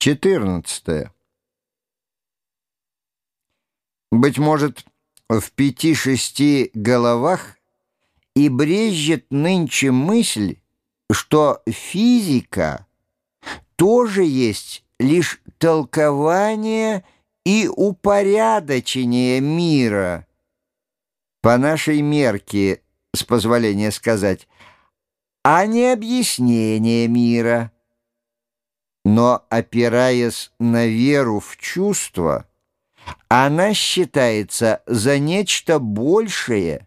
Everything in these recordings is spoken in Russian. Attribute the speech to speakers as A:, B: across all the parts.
A: 14. Быть может, в пяти-шести головах и брежет нынче мысль, что физика тоже есть лишь толкование и упорядочение мира. По нашей мерке, с позволения сказать, а не объяснение мира. Но, опираясь на веру в чувство, она считается за нечто большее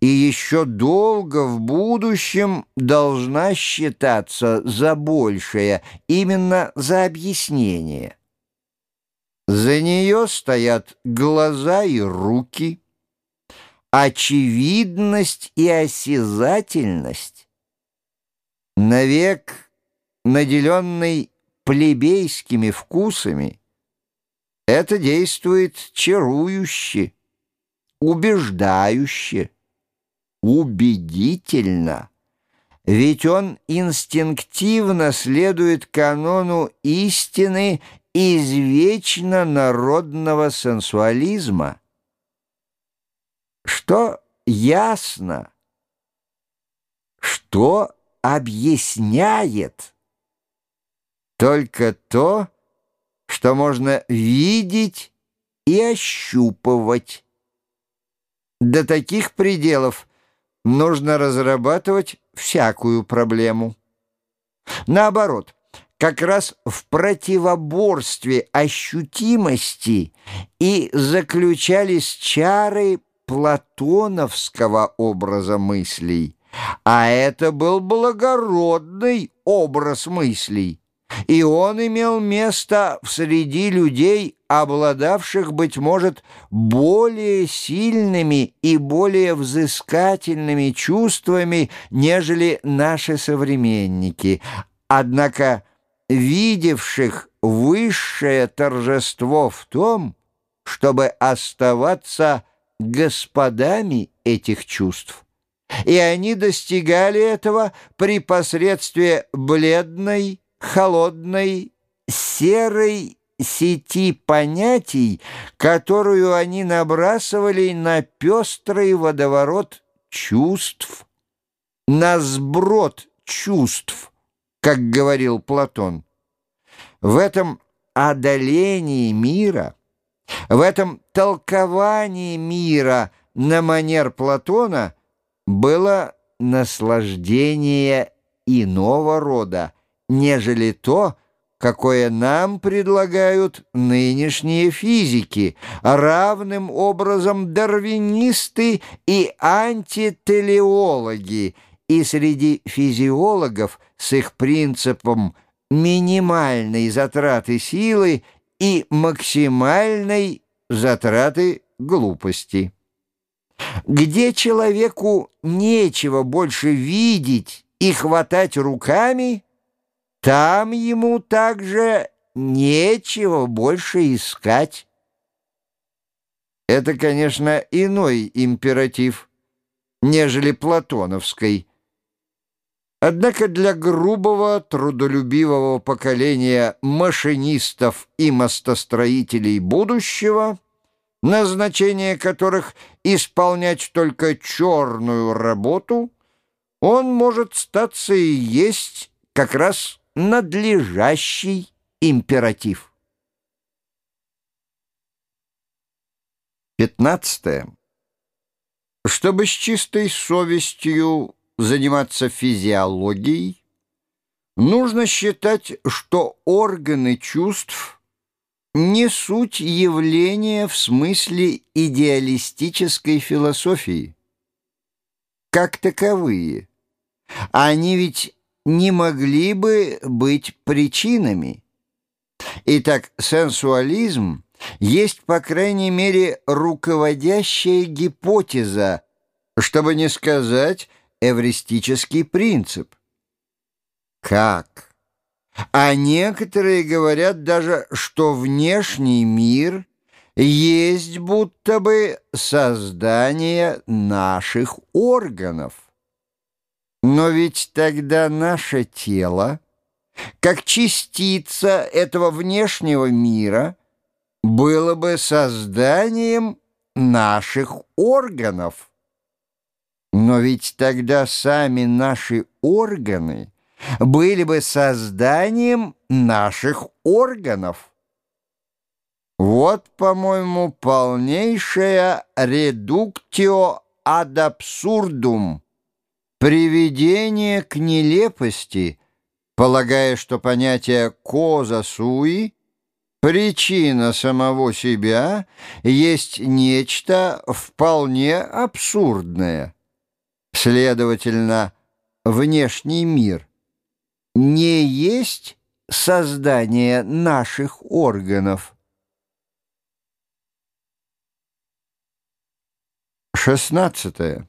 A: и еще долго в будущем должна считаться за большее, именно за объяснение. За нее стоят глаза и руки, очевидность и осязательность. Навек наделенный плебейскими вкусами, это действует чарующе, убеждающе, убедительно. Ведь он инстинктивно следует канону истины извечно народного сенсуализма. Что ясно, что объясняет только то, что можно видеть и ощупывать. До таких пределов нужно разрабатывать всякую проблему. Наоборот, как раз в противоборстве ощутимости и заключались чары платоновского образа мыслей, а это был благородный образ мыслей и он имел место в среди людей, обладавших, быть может, более сильными и более взыскательными чувствами, нежели наши современники, однако видевших высшее торжество в том, чтобы оставаться господами этих чувств. И они достигали этого при посредстве бледной, холодной, серой сети понятий, которую они набрасывали на пестрый водоворот чувств, на сброд чувств, как говорил Платон. В этом одолении мира, в этом толковании мира на манер Платона было наслаждение иного рода, нежели то, какое нам предлагают нынешние физики, равным образом дарвинисты и антителеологи, и среди физиологов с их принципом минимальной затраты силы и максимальной затраты глупости. Где человеку нечего больше видеть и хватать руками – там ему также нечего больше искать. Это, конечно, иной императив, нежели платоновский. Однако для грубого, трудолюбивого поколения машинистов и мостостроителей будущего, назначение которых исполнять только черную работу, он может статься и есть как раз надлежащий императив. 15. Чтобы с чистой совестью заниматься физиологией, нужно считать, что органы чувств не суть явления в смысле идеалистической философии. Как таковые, они ведь не могли бы быть причинами. Итак, сенсуализм есть, по крайней мере, руководящая гипотеза, чтобы не сказать эвристический принцип. Как? А некоторые говорят даже, что внешний мир есть будто бы создание наших органов. Но ведь тогда наше тело как частица этого внешнего мира, было бы созданием наших органов. Но ведь тогда сами наши органы были бы созданием наших органов. Вот, по-моему, полнейшая редуктио ад абсурдум, приведение к нелепости, полагая, что понятие «коза суи» причина самого себя есть нечто вполне абсурдное. Следовательно, внешний мир не есть создание наших органов. Шестнадцатое.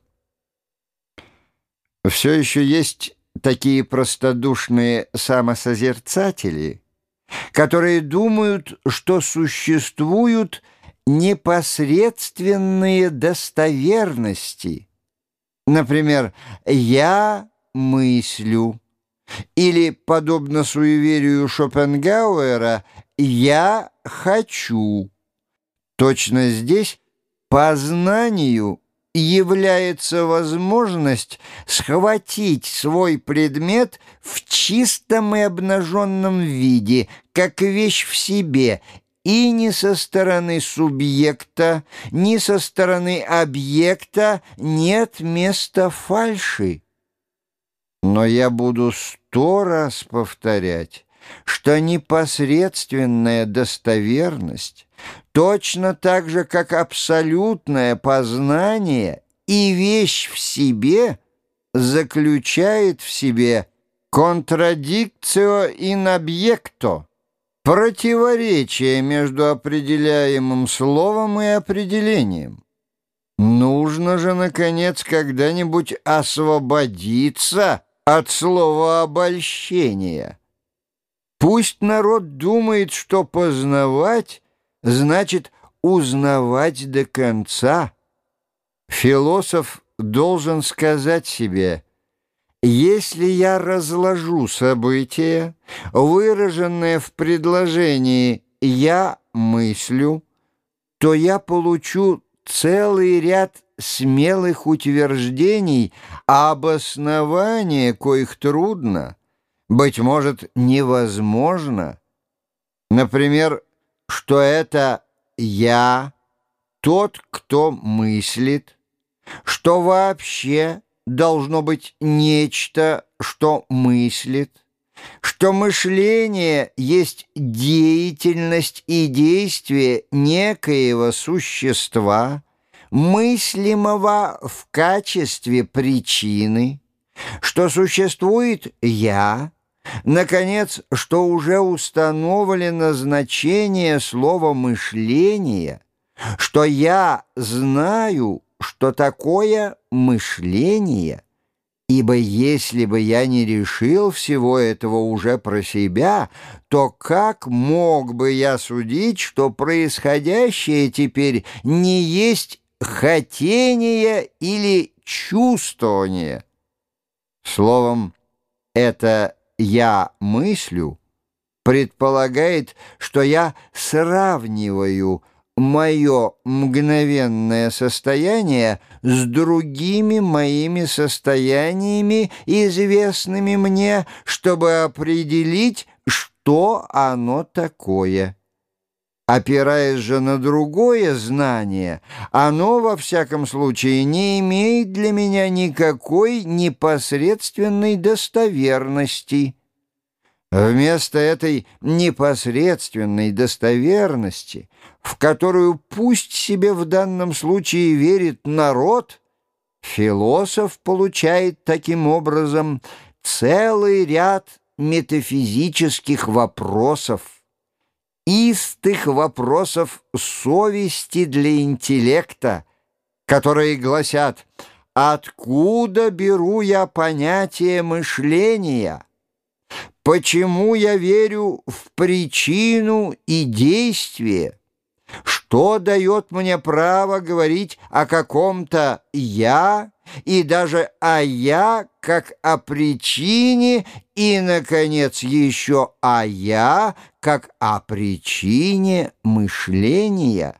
A: Все еще есть такие простодушные самосозерцатели, которые думают, что существуют непосредственные достоверности. Например, «я мыслю» или, подобно суеверию Шопенгауэра, «я хочу». Точно здесь по знанию является возможность схватить свой предмет в чистом и обнаженном виде, как вещь в себе, и ни со стороны субъекта, ни со стороны объекта нет места фальши. Но я буду сто раз повторять, что непосредственная достоверность точно так же, как абсолютное познание и вещь в себе заключает в себе контрадикцио ин объекто, противоречие между определяемым словом и определением. Нужно же, наконец, когда-нибудь освободиться от слова обольщения. Пусть народ думает, что познавать значит узнавать до конца. Философ должен сказать себе, если я разложу события, выраженные в предложении «я мыслю», то я получу целый ряд смелых утверждений, а обоснование коих трудно, быть может, невозможно. Например, что это «я», тот, кто мыслит, что вообще должно быть нечто, что мыслит, что мышление есть деятельность и действие некоего существа, мыслимого в качестве причины, что существует «я», Наконец, что уже установлено значение слова «мышление», что я знаю, что такое мышление, ибо если бы я не решил всего этого уже про себя, то как мог бы я судить, что происходящее теперь не есть хотение или чувствование? Словом, это «я мыслю» предполагает, что я сравниваю мое мгновенное состояние с другими моими состояниями, известными мне, чтобы определить, что оно такое. Опираясь же на другое знание, оно, во всяком случае, не имеет для меня никакой непосредственной достоверности. Вместо этой непосредственной достоверности, в которую пусть себе в данном случае верит народ, философ получает таким образом целый ряд метафизических вопросов, истых вопросов совести для интеллекта, которые гласят «Откуда беру я понятие мышления?» Почему я верю в причину и действие? Что дает мне право говорить о каком-то «я» и даже о «я» как о причине и, наконец, еще о «я» как о причине мышления?